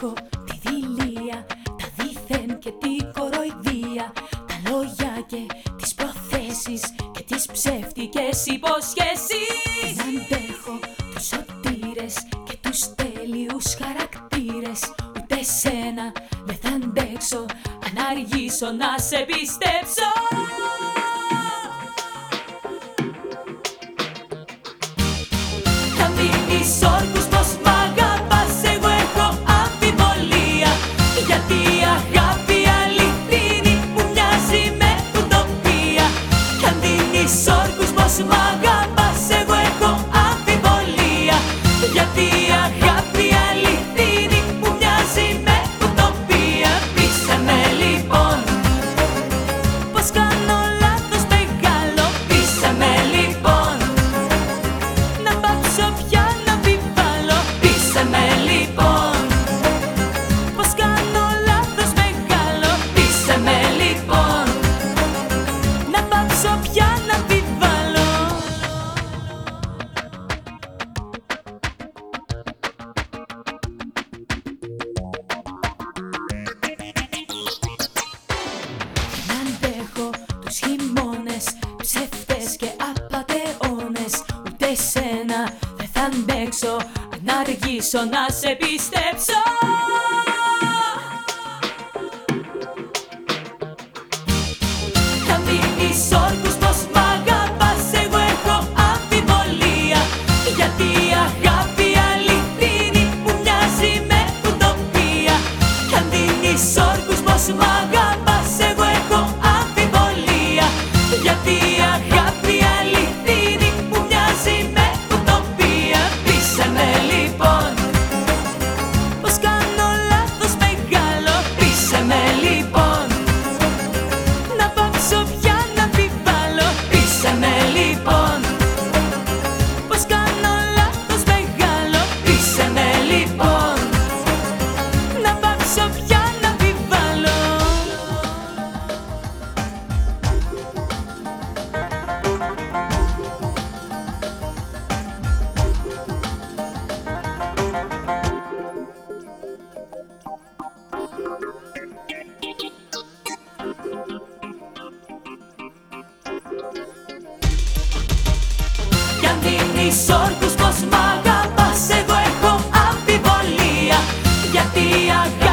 αντέχω τη δειλία, τα δίθεν και την κοροϊδία Τα λόγια και τις προθέσεις και τις ψεύτικες υποσχέσεις. Δεν αντέχω τους σωτήρες και τους τέλειους χαρακτήρες Ούτε σένα δεν θα αντέξω αν αργήσω να σε πιστέψω sorgos, mas magas. Να σε πιστέψω Κάνεις όρκους πως μ' αγαπάς. Εγώ έχω αμφιβολία Γιατί αγάπη